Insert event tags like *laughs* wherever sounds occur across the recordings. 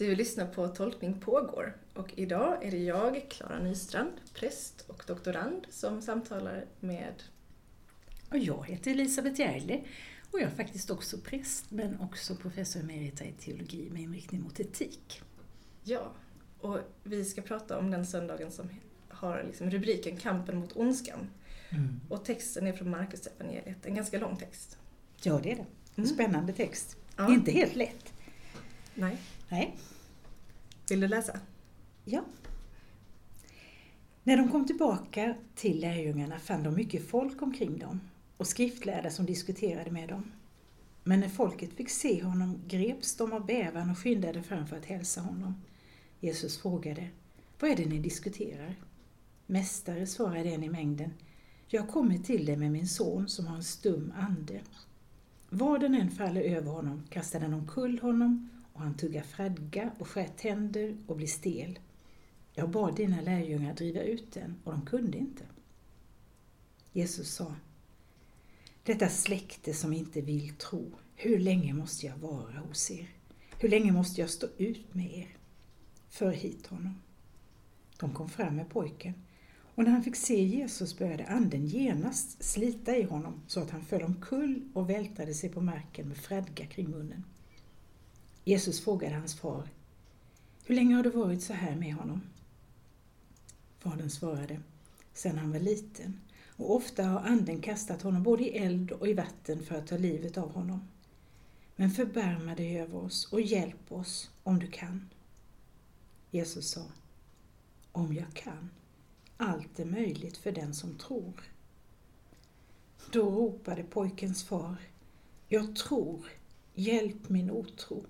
Du lyssnar på Tolkning pågår och idag är det jag, Klara Nystrand, präst och doktorand, som samtalar med... Och jag heter Elisabeth Järle och jag är faktiskt också präst men också professor emerita i teologi med inriktning mot etik. Ja, och vi ska prata om den söndagen som har liksom rubriken Kampen mot ondskan. Mm. Och texten är från Markus evangeliet, en ganska lång text. Ja, det är det. En mm. spännande text. Ja. Inte helt lätt. Nej. Nej. Vill du läsa? Ja. När de kom tillbaka till lärjungarna fann de mycket folk omkring dem och skriftlärda som diskuterade med dem. Men när folket fick se honom greps de av bävan och skyndade fram för att hälsa honom. Jesus frågade, vad är det ni diskuterar? Mästare, svarade en i mängden, jag har kommit till dig med min son som har en stum ande. Var den än faller över honom kastar den omkull honom och han tuggar fradga och skär tänder och blir stel. Jag bad dina lärjungar driva ut den och de kunde inte. Jesus sa, detta släkte som inte vill tro, hur länge måste jag vara hos er? Hur länge måste jag stå ut med er? För hit honom. De kom fram med pojken och när han fick se Jesus började anden genast slita i honom så att han föll omkull och vältrade sig på marken med fradga kring munnen. Jesus frågade hans far, Hur länge har det varit så här med honom? Fadern svarade, sedan han var liten, och ofta har anden kastat honom både i eld och i vatten för att ta livet av honom. Men förbarma dig över oss och hjälp oss om du kan. Jesus sa, om jag kan. Allt är möjligt för den som tror. Då ropade pojkens far, jag tror, hjälp min otro.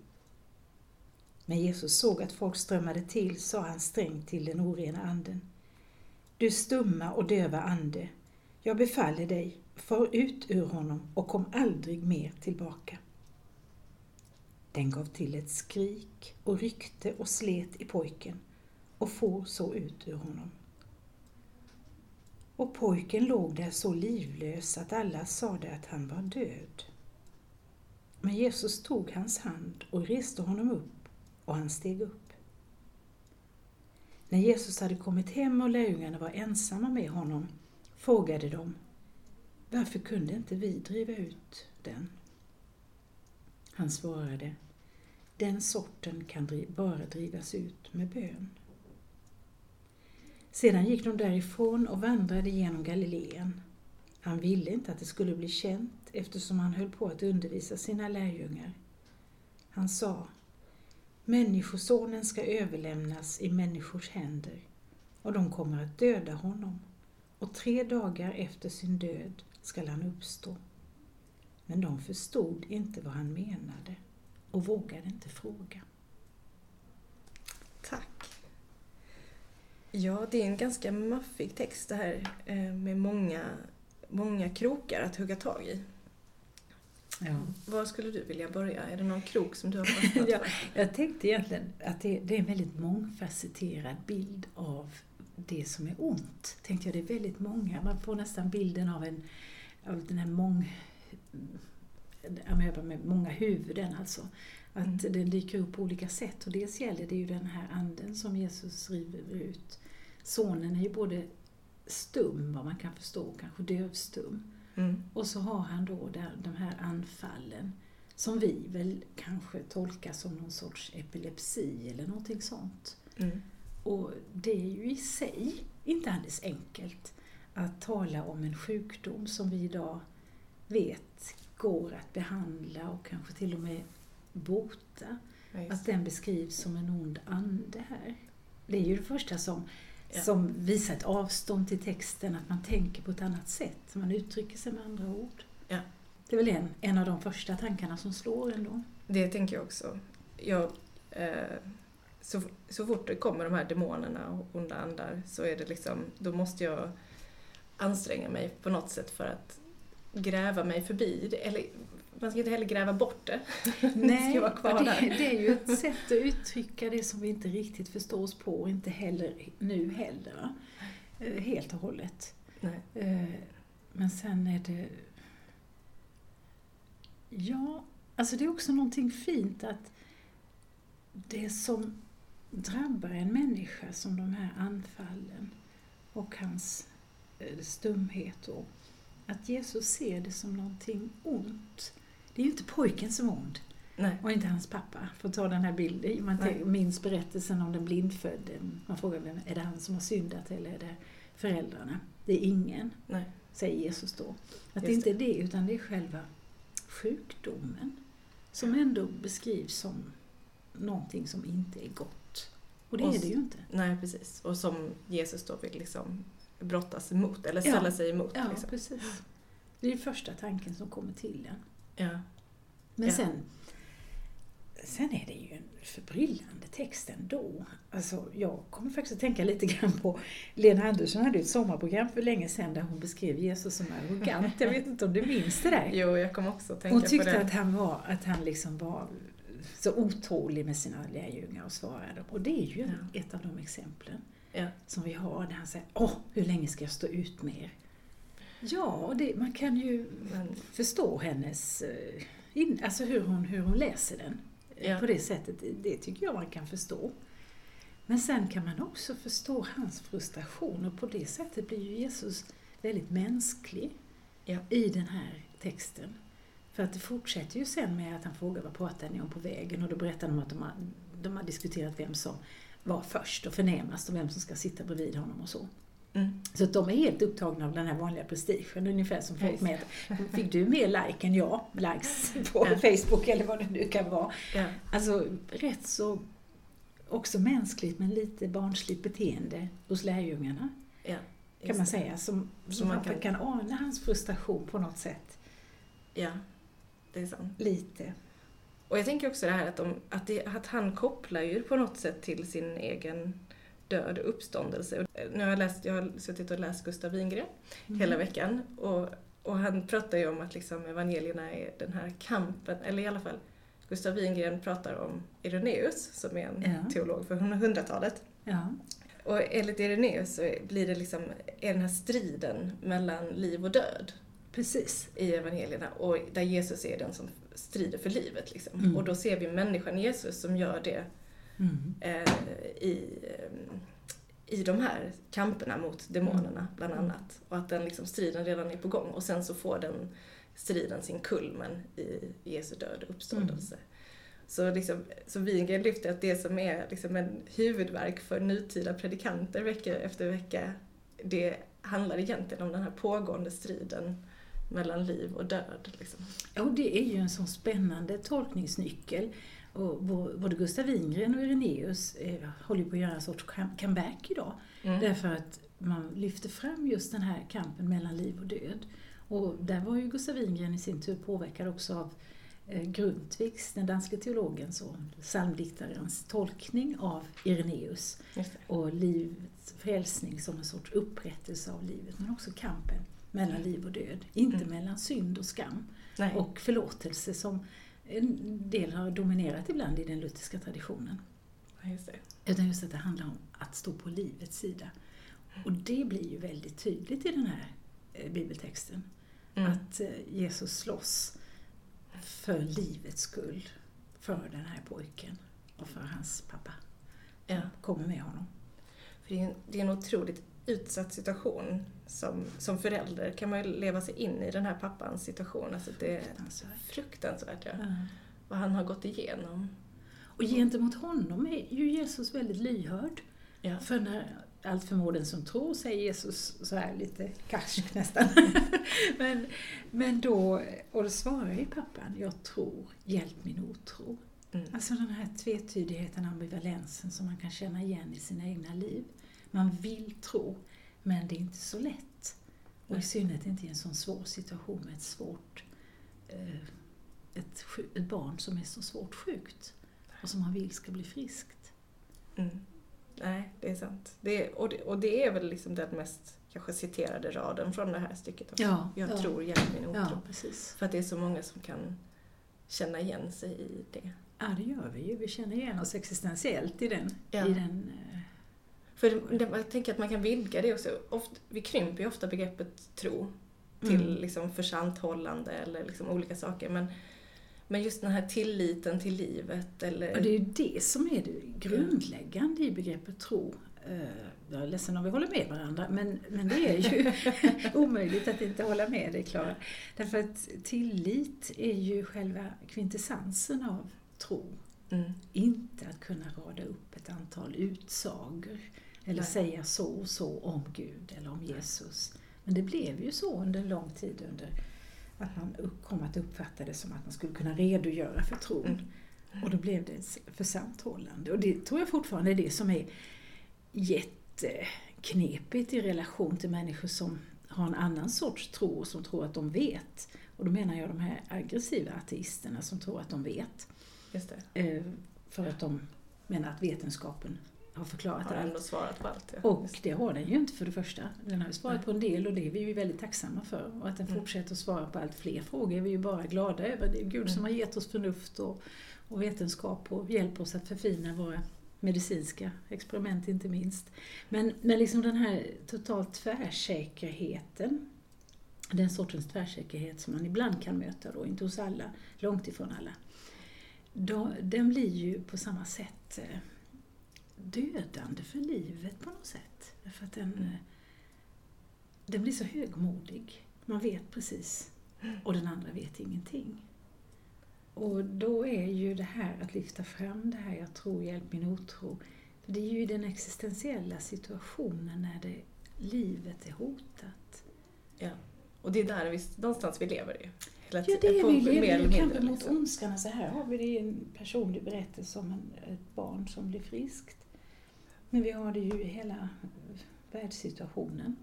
När Jesus såg att folk strömmade till sa han strängt till den orena anden. Du stumma och döva ande, jag befaller dig, far ut ur honom och kom aldrig mer tillbaka. Den gav till ett skrik och ryckte och slet i pojken och for så ut ur honom. Och pojken låg där så livlös att alla sade att han var död. Men Jesus tog hans hand och reste honom upp och han steg upp. När Jesus hade kommit hem och lärjungarna var ensamma med honom frågade de Varför kunde inte vi driva ut den? Han svarade Den sorten kan bara drivas ut med bön. Sedan gick de därifrån och vandrade genom Galileen. Han ville inte att det skulle bli känt eftersom han höll på att undervisa sina lärjungar. Han sa Människosonen ska överlämnas i människors händer och de kommer att döda honom och tre dagar efter sin död skall han uppstå. Men de förstod inte vad han menade och vågade inte fråga. Tack. Ja, det är en ganska maffig text det här eh, med många, många krokar att hugga tag i. Ja. Var skulle du vilja börja? Är det någon krok som du har fastnat *laughs* ja, Jag tänkte egentligen att det, det, är en väldigt mångfacetterad bild av det som är ont. Tänkte jag, det är väldigt många. Man får nästan bilden av, en, av den här mång... med många huvuden alltså. Att mm. den dyker upp på olika sätt. Och dels gäller det ju den här anden som Jesus river ut. Sonen är ju både stum, vad man kan förstå, kanske dövstum. Mm. Och så har han då där, de här anfallen som vi väl kanske tolkar som någon sorts epilepsi eller någonting sånt. Mm. Och det är ju i sig inte alldeles enkelt att tala om en sjukdom som vi idag vet går att behandla och kanske till och med bota. Ja, att den beskrivs som en ond ande här. Det är ju det första som ja. som visar ett avstånd till texten, att man tänker på ett annat sätt. Man uttrycker sig med andra ord. Ja. Det är väl en, en av de första tankarna som slår ändå. Det tänker jag också. Jag, eh, så, så fort det kommer de här demonerna och onda andar så är det liksom, då måste jag anstränga mig på något sätt för att gräva mig förbi det. Eller man ska inte heller gräva bort det. *laughs* Nej, det, ska vara kvar det, det är ju ett sätt att uttrycka det som vi inte riktigt förstår oss på inte heller nu heller. Eh, helt och hållet. Nej. Eh, men sen är det... Ja, alltså det är också någonting fint att det som drabbar en människa som de här anfallen och hans eh, stumhet och att Jesus ser det som någonting ont. Det är ju inte pojken som är ond Nej. och inte hans pappa. För att ta den här bilden, man Nej. minns berättelsen om den blindfödde. Man frågar vem, är det han som har syndat eller är det föräldrarna? Det är ingen, Nej. säger Jesus då. Att det inte är det, utan det är själva sjukdomen som ändå beskrivs som någonting som inte är gott. Och det Och är det ju inte. Nej, precis. Och som Jesus då vill liksom brottas emot, eller Ja. ställa sig emot. Ja, liksom. precis. Det är första tanken som kommer till en. Ja. Men Ja. sen, sen är det ju en förbryllande text ändå. Alltså, jag kommer faktiskt att tänka lite grann på Lena Andersson hade ju ett sommarprogram för länge sedan där hon beskrev Jesus som arrogant. Jag vet inte om du minns det där? Jo, jag kommer också att tänka Hon på tyckte det. att han var, att han liksom var så otålig med sina lärjungar och svarade. Och det är ju Ja. ett av de exemplen Ja. som vi har där han säger Åh, hur länge ska jag stå ut med er? Ja, det, man kan ju Men, förstå hennes, eh, in, alltså hur hon, hur hon läser den. Ja. På det sättet, det tycker jag man kan förstå. Men sen kan man också förstå hans frustration och på det sättet blir ju Jesus väldigt mänsklig Ja. i den här texten. För att det fortsätter ju sen med att han frågar vad pratar ni om på vägen och då berättar de att de har, de har diskuterat vem som var först och förnämast och vem som ska sitta bredvid honom och så. Mm. Så att de är helt upptagna av den här vanliga prestigen, ungefär som folk mäter. Fick du mer like än jag, likes på Ja. Facebook eller vad det nu kan vara. ja. Alltså rätt så också mänskligt men lite barnsligt beteende hos lärjungarna ja. kan man det. säga. Som, Som man kan- kan ana hans frustration på något sätt. Ja, det är sant. Lite. Och jag tänker också det här att, de, att, det, att han kopplar ju på något sätt till sin egen död och uppståndelse. Och Nu har jag, läst, jag har suttit och läst Gustav Wingren Mm. hela veckan och, och han pratar ju om att liksom evangelierna är den här kampen, eller i alla fall Gustav Wingren pratar om Irenaeus som är en Ja. teolog för 100-talet. Ja. Och enligt Irenaeus så blir det liksom, den här striden mellan liv och död Precis. i evangelierna och där Jesus är den som strider för livet. Liksom. Mm. Och då ser vi människan Jesus som gör det Mm. eh, i, eh, i de här kamperna mot demonerna bland Mm. annat. Och att den liksom, striden redan är på gång och sen så får den striden sin kulmen i Jesu död och uppståndelse. Mm. Så, liksom, så Wingren lyfter att det som är liksom en huvudverk för nutida predikanter vecka efter vecka, det handlar egentligen om den här pågående striden mellan liv och död. Liksom. Ja, och det är ju en sån spännande tolkningsnyckel. Och både Gustav Wingren och Irenaeus eh, håller på att göra en sorts come- comeback idag. Mm. Därför att man lyfter fram just den här kampen mellan liv och död. Och där var ju Gustav Wingren i sin tur påverkad också av eh, Grundtvigs, den danske teologens och psalmdiktarens tolkning av Irenaeus det. och livets frälsning som en sorts upprättelse av livet, men också kampen mellan liv och död. Inte Mm. mellan synd och skam Nej. och förlåtelse som en del har dominerat ibland i den lutherska traditionen. Ja, just det. Utan just att det handlar om att stå på livets sida. Och det blir ju väldigt tydligt i den här eh, bibeltexten. Mm. Att eh, Jesus slåss för livets skull. För den här pojken och för hans pappa. Ja. Kommer med honom. För det, är en, det är en otroligt utsatt situation. Som, som förälder kan man ju leva sig in i den här pappans situation. Alltså det är Fruktansvärt. fruktansvärt ja. Ja. vad han har gått igenom. Och gentemot honom är ju Jesus väldigt lyhörd. Ja. För när allt förmår den som tror, säger Jesus så här lite karsk *laughs* nästan. men, men då, och då svarar ju pappan, jag tror, hjälp min otro. Mm. Alltså den här tvetydigheten, ambivalensen som man kan känna igen i sina egna liv. Man vill tro, men det är inte så lätt. Och i synnerhet inte i en sån svår situation med ett svårt eh, ett, ett barn som är så svårt sjukt och som man vill ska bli friskt. Mm. Nej, det är sant. Det är, och, det, och det är väl liksom den mest kanske citerade raden från det här stycket också. Ja, jag ja. tror, hjälp min otro. Ja, precis. För att det är så många som kan känna igen sig i det. Ja, det gör vi ju. Vi känner igen oss existentiellt i den. Ja. I den eh, För jag tänker att man kan vidga det också. Ofta, vi krymper ju ofta begreppet tro till Mm. liksom försanthållande eller liksom olika saker. Men, Men just den här tilliten till livet eller... Och det är ju det som är det grundläggande i begreppet tro. Eh, jag är ledsen om vi håller med varandra, men, men det är ju *laughs* omöjligt att inte hålla med dig Klara. Därför att tillit är ju själva kvintessensen av tro. Mm. Inte att kunna rada upp ett antal utsagor eller Nej. säga så och så om Gud eller om Jesus. Men det blev ju så under lång tid under att man kom att uppfatta det som att man skulle kunna redogöra för tron. Mm. Och då blev det för samthållande. Och det tror jag fortfarande är det som är jätteknepigt i relation till människor som har en annan sorts tro och som tror att de vet. Och då menar jag de här aggressiva ateisterna som tror att de vet. Eh, för att de menar att vetenskapen har förklarat har allt. Har svarat på allt. Ja. Och det har den ju inte för det första. Den har ju svarat på en del och det är vi ju väldigt tacksamma för. Och att den mm. fortsätter att svara på allt fler frågor är vi ju bara glada över. Det är Gud mm. som har gett oss förnuft och, och vetenskap och hjälper oss att förfina våra medicinska experiment inte minst. Men, men liksom den här totalt tvärsäkerheten, den sortens tvärsäkerhet som man ibland kan möta då, inte hos alla, långt ifrån alla, då, den blir ju på samma sätt eh, dödande för livet på något sätt. Därför att den, mm. den blir så högmodig. Man vet precis och den andra vet ingenting. Och då är ju det här att lyfta fram det här jag tror, hjälp min otro. För det är ju i den existentiella situationen när det, livet är hotat. Ja, och det är där vi, någonstans vi lever ju. Ja, det är vi lever ju kampen mot liksom. ondskan. Alltså här har vi det i en personlig berättelse om en, ett barn som blir friskt. Men vi har det ju i hela världssituationen.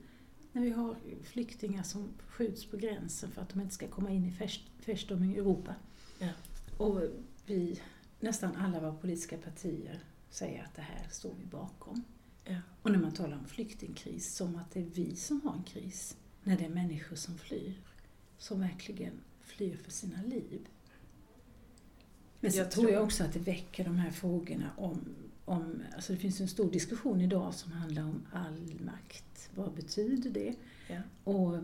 När vi har flyktingar som skjuts på gränsen för att de inte ska komma in i i Europa. Ja. Och vi, nästan alla våra politiska partier säger att det här står vi bakom. Ja. Och när man talar om flyktingkris som att det är vi som har en kris. När det är människor som flyr. Som verkligen flyr för sina liv. Men så jag tror jag också att det väcker de här frågorna om, om alltså det finns en stor diskussion idag som handlar om all makt. Vad betyder det? Ja. Och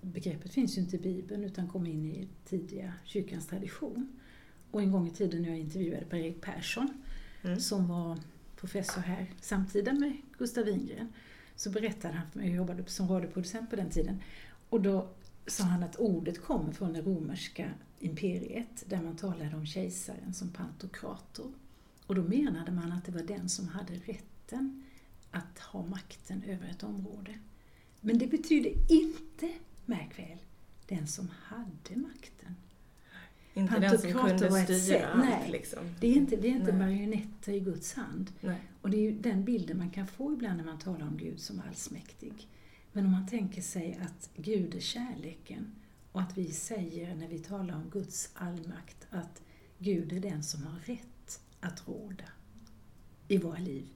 begreppet finns ju inte i Bibeln utan kom in i tidiga kyrkans tradition. Och en gång i tiden när jag intervjuade Per-Erik Persson mm. som var professor här samtida med Gustav Wingren så berättade han för mig, jag jobbade som radioproducent på den tiden, och då sa han att ordet kommer från det romerska imperiet där man talade om kejsaren som pantokrator. Och då menade man att det var den som hade rätten att ha makten över ett område. Men det betyder inte märk väl, den som hade makten. Inte den som kunde styra allt. Nej, liksom. det är inte, det är inte marionetter i Guds hand. Nej. Och det är ju den bilden man kan få ibland när man talar om Gud som allsmäktig. Men om man tänker sig att Gud är kärleken och att vi säger när vi talar om Guds allmakt att Gud är den som har rätt att råda i våra liv,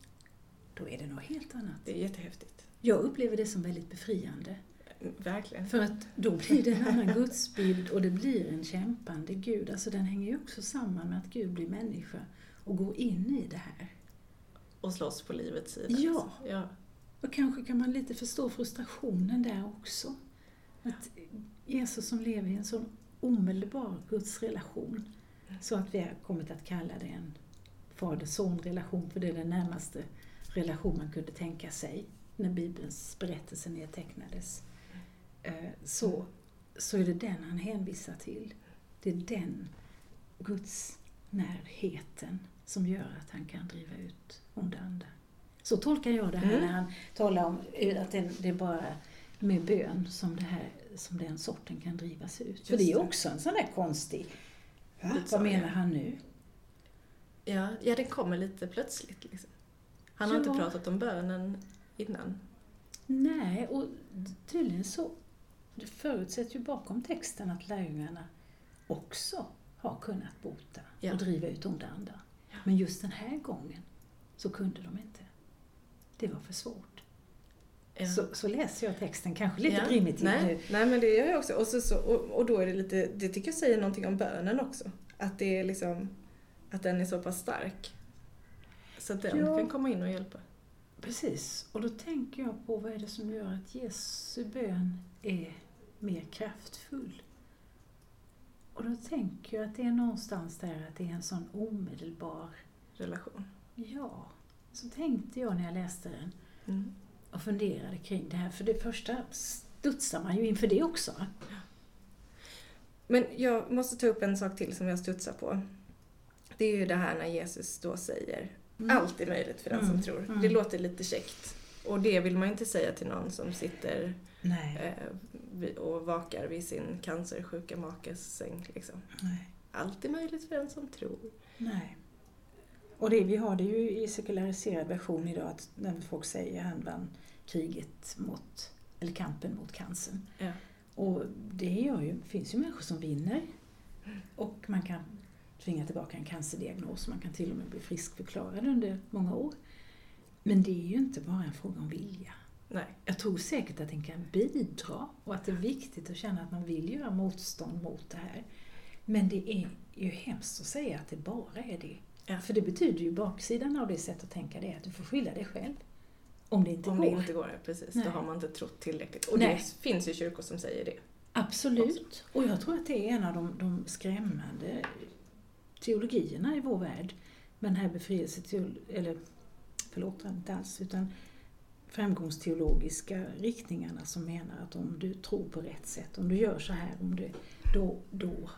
då är det något helt annat. Det är jättehäftigt. Jag upplever det som väldigt befriande. Verkligen. För att då blir det en annan gudsbild och det blir en kämpande Gud. Alltså den hänger ju också samman med att Gud blir människa och går in i det här. Och slåss på livets sida. Ja. ja. Och kanske kan man lite förstå frustrationen där också. Att Jesus som lever i en sån omedelbar gudsrelation så att vi har kommit att kalla det en fader-son-relation, för det är den närmaste relation man kunde tänka sig när Bibelns berättelse nedtecknades. Eh, så, så är det den han hänvisar till. Det är den Guds närheten som gör att han kan driva ut onda andar. Så tolkar jag det här mm. när han talar om eh, att det är bara med bön som, det här, som den sorten kan drivas ut. För det är också en sån där konstig... Vad menar han nu? Ja, ja, den kommer lite plötsligt. Liksom. Han har ja. inte pratat om bönen innan. Nej, och tydligen så det förutsätter ju bakom texten att lärjungarna också har kunnat bota ja. och driva ut onda andar. Ja. Men just den här gången så kunde de inte. Det var för svårt. Ja. Så, så läser jag texten, kanske lite ja. primitivt nej, nu. Nej, men det gör jag också. Och, så, så, och, och, då är det lite, det tycker jag säger någonting om bönen också. Att det är liksom, att den är så pass stark. Så att den ja. kan komma in och hjälpa. Precis, och då tänker jag på vad är det som gör att Jesu bön är mer kraftfull. Och då tänker jag att det är någonstans där att det är en sån omedelbar relation. Ja, så tänkte jag när jag läste den Mm. och funderade kring det här. För det första studsar man ju inför det också. Men jag måste ta upp en sak till som jag studsar på. Det är ju det här när Jesus då säger Mm. allt är möjligt för den Mm, som tror. mm. Det låter lite käckt. Och det vill man inte säga till någon som sitter eh, och vakar vid sin cancersjuka makes säng. Liksom. Allt är möjligt för den som tror. nej. Och det, vi har det ju i sekulariserad version idag att när folk säger han vann kriget mot, eller kampen mot cancern. Ja. Och det gör ju, finns ju människor som vinner. Och man kan tvinga tillbaka en cancerdiagnos. Man kan till och med bli friskförklarad under många år. Men det är ju inte bara en fråga om vilja. Nej. Jag tror säkert att den kan bidra och att det är viktigt att känna att man vill göra motstånd mot det här. Men det är ju hemskt att säga att det bara är det. Ja. För det betyder ju baksidan av det sättet att tänka det är att du får skylla dig själv. Om det inte Om går. det inte går, precis. Nej. Då har man inte trott tillräckligt. Och Nej. det finns ju kyrkor som säger det. Absolut. Och jag tror att det är en av de, de skrämmande teologierna i vår värld. Med den här befrielseteol... eller förlåt, inte alls, utan framgångsteologiska riktningarna som menar att om du tror på rätt sätt, om du gör så här, om du, då, då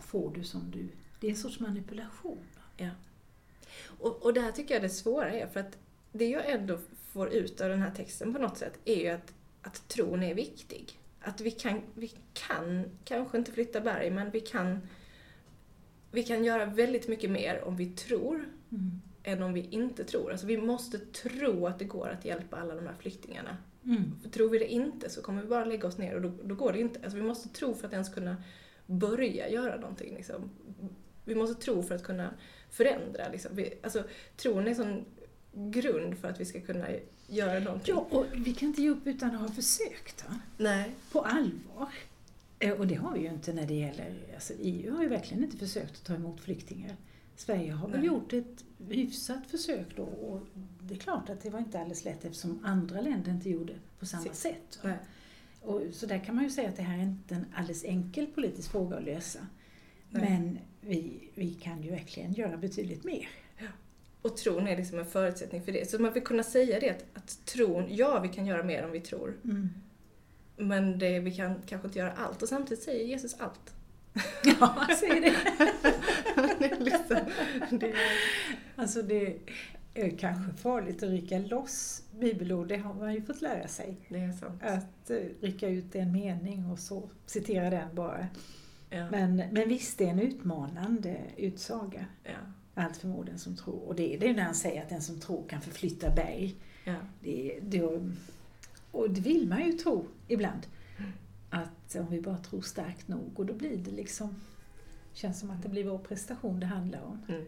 får du som du... Det är en sorts manipulation. Ja. Och, och där tycker jag det svåra är, för att det jag ändå får ut av den här texten på något sätt är ju att, att tron är viktig. Att vi kan, vi kan kanske inte flytta berg, men vi kan, vi kan göra väldigt mycket mer om vi tror Mm. än om vi inte tror. Alltså vi måste tro att det går att hjälpa alla de här flyktingarna. Mm. För tror vi det inte så kommer vi bara lägga oss ner och då, då går det inte. Alltså vi måste tro för att ens kunna börja göra någonting. Liksom. Vi måste tro för att kunna förändra. Liksom. Vi, alltså, tron är en sån grund för att vi ska kunna göra någonting. Ja, och vi kan inte ge upp utan att ha försökt. Va? Nej. På allvar. Eh, Och det har vi ju inte när det gäller... Alltså EU har ju verkligen inte försökt att ta emot flyktingar. Sverige har väl Nej. gjort ett hyfsat försök då och det är klart att det var inte alldeles lätt eftersom andra länder inte gjorde på samma Sitt. sätt. Nej. Och så där kan man ju säga att det här är inte en alldeles enkel politisk fråga att lösa. Nej. Men vi, vi kan ju verkligen göra betydligt mer. Och tron är liksom en förutsättning för det. Så man vill kunna säga det att, att tron, ja vi kan göra mer om vi tror. Men det, vi kan kanske inte göra allt. Och samtidigt säger Jesus allt. *laughs* Ja, *laughs* säg det. *laughs* det är liksom, det är, Alltså det är kanske farligt att rycka loss bibelord, det har man ju fått lära sig. det är sant. Att eh, rycka ut en mening och så citera den bara. Ja. Men, men visst, det är en utmanande utsaga. Ja. Allt för den som tror. Och det, det är när han säger att den som tror kan förflytta berg. Ja. Det, det, och det vill man ju tro ibland. Att om vi bara tror starkt nog och då blir det liksom, känns som att det blir vår prestation det handlar om. Mm.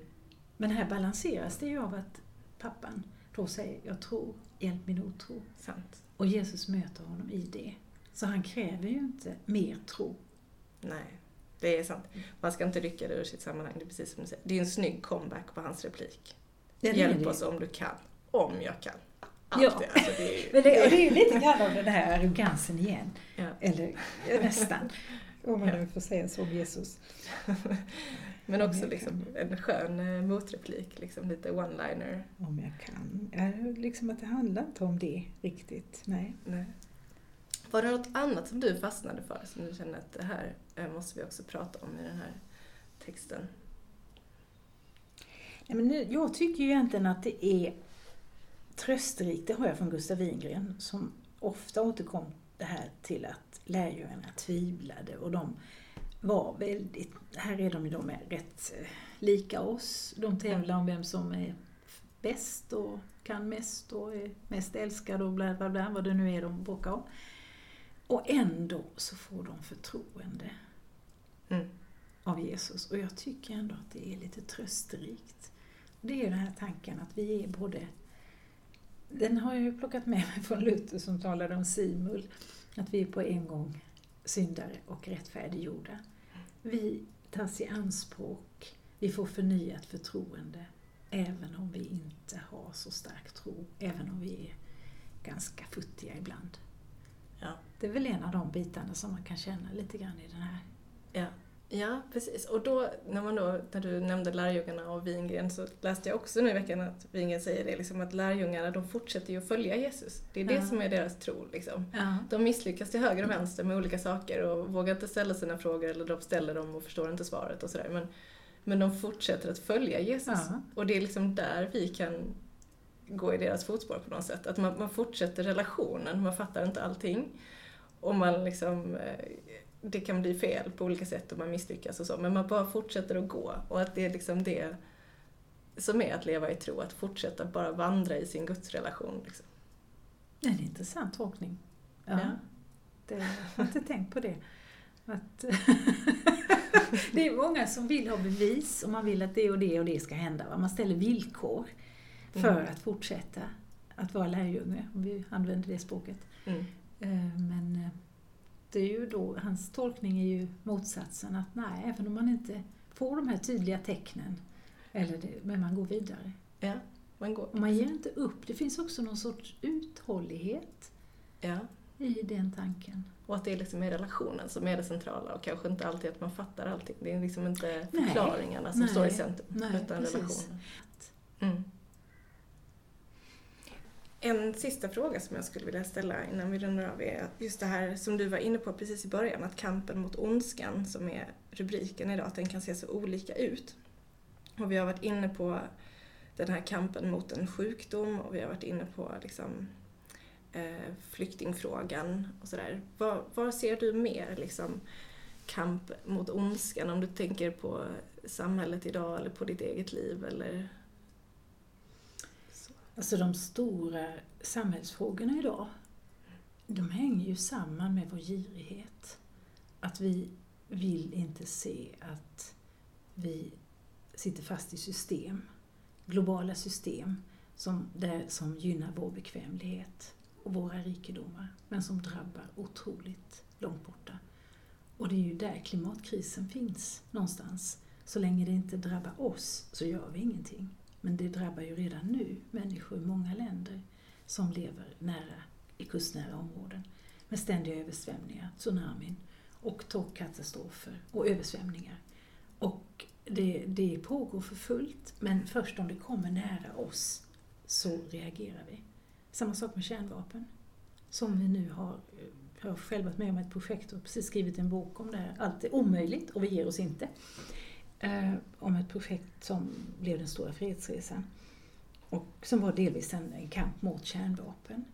Men här balanseras det ju av att pappan då säger jag tror, hjälp min otro. Sant. Och Jesus möter honom i det. Så han kräver ju inte mer tro. Nej, det är sant. Man ska inte rycka det ur sitt sammanhang. Det är precis som du säger. Det är en snygg comeback på hans replik. Det. Hjälp oss om du kan. Om jag kan. Allt Ja. det, alltså det är Men det, och det är ju lite grann av den här arrogansen igen. Ja. Eller nästan. *laughs* Om man Ja. nu får säga så om Jesus. *laughs* Men också liksom en skön eh, motreplik, liksom lite one-liner. Om jag kan. Ja, liksom att det handlar inte om det riktigt. Nej. Nej. Var det något annat som du fastnade för som du känner att det här eh, måste vi också prata om i den här texten? Nej, men nu- jag tycker ju egentligen att det är trösterikt, det har jag från Gustav Wingren, som ofta återkom det här till att lärjungarna tvivlade och de var väldigt, här är de ju då med rätt eh, lika oss. De tävlar om vem som är bäst och kan mest och är mest älskad och bla bla bla, vad det nu är de bråkar om. Och ändå så får de förtroende Mm. av Jesus. Och jag tycker ändå att det är lite trösterikt. Det är den här tanken att vi är både... Den har jag ju plockat med mig från Luther som talade om simul. Att vi är på en gång syndare och rättfärdiggjorda. Vi tas i anspråk, vi får förnyat förtroende även om vi inte har så stark tro, även om vi är ganska futtiga ibland. Ja. Det är väl en av de bitarna som man kan känna lite grann i den här. Ja. Ja, precis. Och då, när, man då, när du nämnde lärjungarna och Wingren så läste jag också nu i veckan att Wingren säger det, liksom, att lärjungarna de fortsätter ju att följa Jesus. Det är det Ja. som är deras tro. Liksom. Ja. De misslyckas till höger och vänster med olika saker och vågar inte ställa sina frågor eller de ställer dem och förstår inte svaret och sådär. Men, men de fortsätter att följa Jesus. Ja. Och det är liksom där vi kan gå i deras fotspår på något sätt. Att man, man fortsätter relationen, man fattar inte allting. Och man liksom, eh, det kan bli fel på olika sätt och man misslyckas och så. Men man bara fortsätter att gå. Och att det är liksom det som är att leva i tro, att fortsätta bara vandra i sin gudsrelation. Liksom. Det är en intressant tolkning. Ja. Ja. Det, jag har inte tänkt på det. Att *laughs* det är många som vill ha bevis och man vill att det och det och det ska hända. Va? Man ställer villkor för Mm. att fortsätta att vara lärjunge, om vi använder det språket. Mm. Eh, Men eh, det är ju då, hans tolkning är ju motsatsen att nej, även om man inte får de här tydliga tecknen, eller det, men man går vidare. Ja, man går. Och man ger inte upp. Det finns också någon sorts uthållighet Ja. i den tanken. Och att det liksom är relationen som är det centrala och kanske inte alltid att man fattar allting. Det är liksom inte Nej. förklaringarna som Nej. står i centrum, Nej, utan precis. relationen. Mm. En sista fråga som jag skulle vilja ställa innan vi rundar av är just det här som du var inne på precis i början, att kampen mot ondskan som är rubriken idag, att den kan se så olika ut. Och vi har varit inne på den här kampen mot en sjukdom och vi har varit inne på liksom, eh, flyktingfrågan och sådär. Vad, ser du mer liksom, kamp mot ondskan om du tänker på samhället idag eller på ditt eget liv eller? Alltså de stora samhällsfrågorna idag, de hänger ju samman med vår girighet. Att vi vill inte se att vi sitter fast i system, globala system, som, där, som gynnar vår bekvämlighet och våra rikedomar, men som drabbar otroligt långt borta. Och det är ju där klimatkrisen finns någonstans. Så länge det inte drabbar oss så gör vi ingenting. Men det drabbar ju redan nu människor i många länder som lever nära i kustnära områden med ständiga översvämningar, tsunamin och torkkatastrofer och översvämningar. Och det, det pågår för fullt, men först om det kommer nära oss så reagerar vi. Samma sak med kärnvapen, som vi nu har jag har själv varit med om ett projekt och precis skrivit en bok om det här. Allt är omöjligt och vi ger oss inte. Eh, om ett projekt som blev den stora fredsresan. Och som var delvis en, en kamp mot kärnvapen.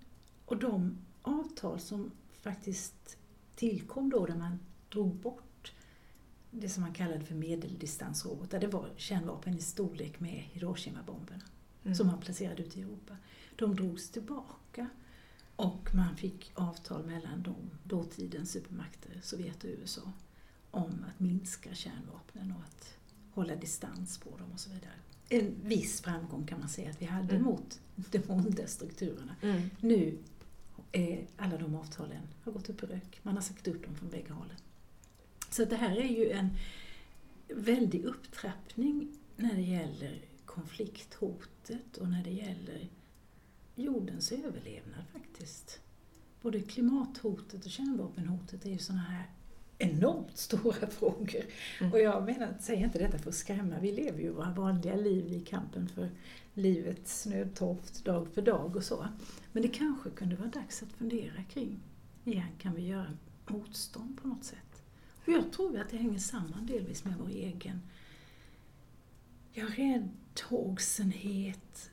Och de avtal som faktiskt tillkom då där man drog bort det som man kallade för medeldistansrobotar. Det var kärnvapen i storlek med Hiroshima-bomberna Mm. som man placerade ut i Europa. De drogs tillbaka och man fick avtal mellan de dåtidens supermakter, Sovjet och USA, om att minska kärnvapnen och att hålla distans på dem och så vidare. En viss framgång kan man säga att vi hade Mm. mot de onda strukturerna. Mm. Nu är alla de avtalen har gått upp i rök. Man har sagt upp dem från bägge hållen. Så det här är ju en väldig upptrappning när det gäller konflikthotet och när det gäller jordens överlevnad faktiskt. Både klimathotet och kärnvapenhotet är ju sådana här enormt stora *laughs* frågor. Mm. Och jag menar, säger inte detta för att skrämma, vi lever ju våra vanliga liv i kampen för livets nödtorft dag för dag och så. Men det kanske kunde vara dags att fundera kring, igen, kan vi göra motstånd på något sätt? Och jag tror att det hänger samman delvis med vår egen ja, räddhågsenhet,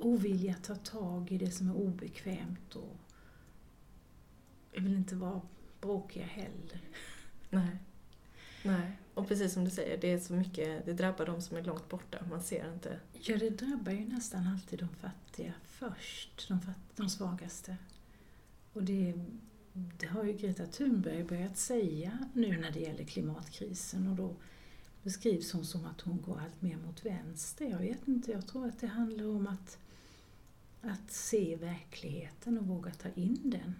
ovilja att ta tag i det som är obekvämt och jag vill inte vara bråkiga heller. Nej. Nej. Och precis som du säger, det är så mycket, det drabbar de som är långt borta. Man ser inte. Ja, det drabbar ju nästan alltid de fattiga först, de, fatt, de svagaste. Och det, det har ju Greta Thunberg börjat säga nu när det gäller klimatkrisen och då beskrivs hon som att hon går allt mer mot vänster. Jag vet inte, jag tror att det handlar om att, att se verkligheten och våga ta in den.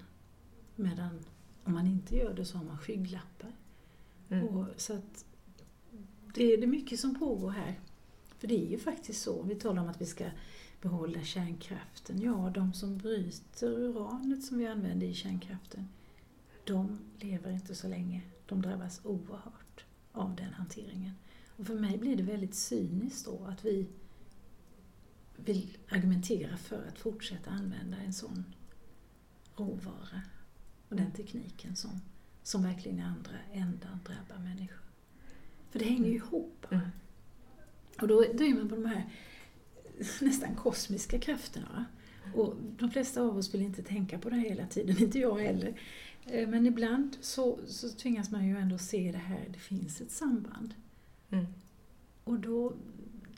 Medan om man inte gör det så har man skygglappar. Mm. Och, så att det är det mycket som pågår här. För det är ju faktiskt så, vi talar om att vi ska behålla kärnkraften. Ja, de som bryter uranet som vi använder i kärnkraften, de lever inte så länge. De drabbas oerhört. av den hanteringen. Och för mig blir det väldigt cyniskt då att vi vill argumentera för att fortsätta använda en sån råvara och den tekniken som, som verkligen i andra ändan drabbar människor. För det hänger ju ihop. Mm. Och då, då är man på de här nästan kosmiska krafterna. Och de flesta av oss vill inte tänka på det här hela tiden, *laughs* inte jag heller. Eh, men ibland så, så tvingas man ju ändå se det här, det finns ett samband. Mm. Och då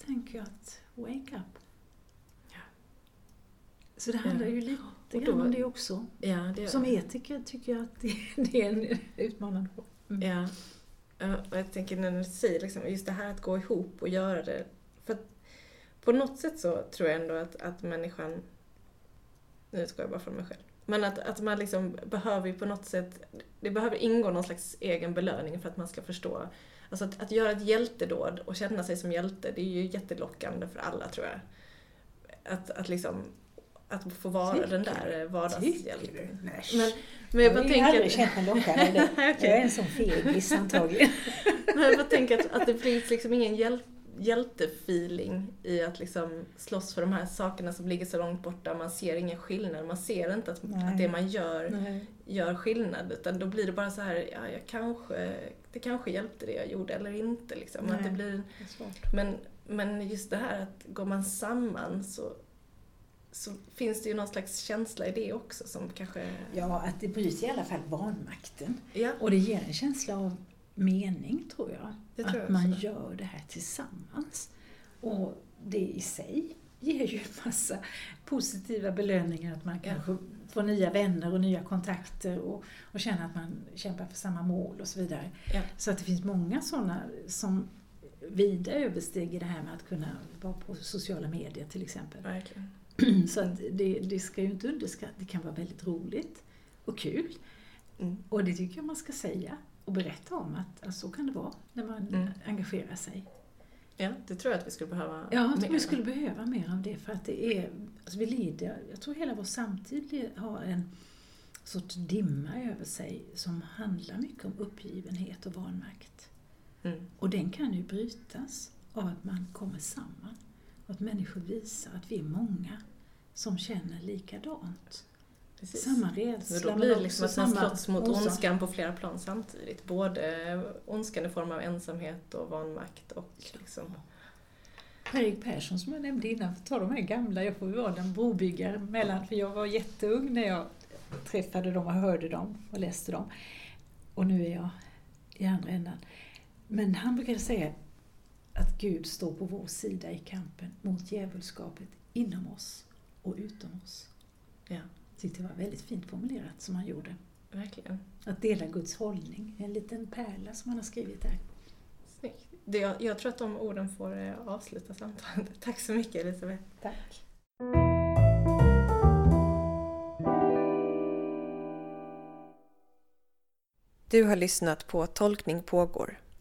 tänker jag att, wake up. Så det handlar ju lite Och grann om det också. Ja, det, Som etiker tycker jag att det, *laughs* det är en utmanande fråga. Mm. Ja. Och jag tänker när du säger liksom, just det här att gå ihop och göra det. För på något sätt så tror jag ändå att, att människan, nu ska jag bara från mig själv, men att, att man liksom behöver ju på något sätt, det behöver ingå någon slags egen belöning för att man ska förstå. Alltså att, att göra ett hjältedåd och känna sig som hjälte, det är ju jättelockande för alla tror jag. Att, att liksom, att få vara Tycker den där Tycker vardagshjälten. Men, men jag jag bara har tänker... aldrig känt mig lockad av det. Okej. *laughs* Jag är en sån fegis antagligen. *laughs* Men jag bara tänker att, att det finns liksom ingen hjäl hjältefeeling i att liksom slåss för de här sakerna som ligger så långt borta. Man ser ingen skillnad. Man ser inte att, att det man gör Nej. gör skillnad. Utan då blir det bara så här, ja, jag kanske, det kanske hjälpte det jag gjorde eller inte. Liksom. Att det blir, Det men, men just det här att går man samman så, så finns det ju någon slags känsla i det också som kanske... Ja, att det bryter i alla fall vanmakten. Ja, Och det ger en känsla av mening, tror jag. Tror att jag man gör det här tillsammans. Och det i sig ger ju en massa positiva belöningar. Att man Ja. kanske får nya vänner och nya kontakter och, och känner att man kämpar för samma mål och så vidare. Ja. Så att det finns många sådana som vida överstiger det här med att kunna vara på sociala medier till exempel. verkligen. *clears throat* Så att det, det ska ju inte underskattas. Det kan vara väldigt roligt och kul. Mm. Och det tycker jag man ska säga och berätta om att, så kan det vara när man Mm. engagerar sig. Ja, det tror jag att vi skulle behöva Ja, jag tror mer vi skulle behöva mer av det för att det är, alltså vi lider, jag tror hela vår samtid har en sorts dimma över sig som handlar mycket om uppgivenhet och vanmakt. Mm. Och den kan ju brytas av att man kommer samman. Att människor visar att vi är många som känner likadant. Precis. Samma rädsla då men blir det liksom att man slåss mot ondskan på flera plan samtidigt. Både ondskan i form av ensamhet och vanmakt och liksom... Per-Erik Persson som jag nämnde innan, för ta de här gamla, jag får ju vara den brobyggare mellan, för jag var jätteung när jag träffade dem och hörde dem och läste dem. Och nu är jag i andra ändan. Men han brukade säga att Gud står på vår sida i kampen mot djävulskapet inom oss och utom oss. Ja, Jag tyckte det var väldigt fint formulerat som han gjorde. verkligen. Att dela Guds hållning, en liten pärla som han har skrivit där. Snyggt. Det, jag, jag tror att de orden får eh, avsluta samtalet. *laughs* Tack så mycket Elisabeth. Tack. Du har lyssnat på Tolkning pågår,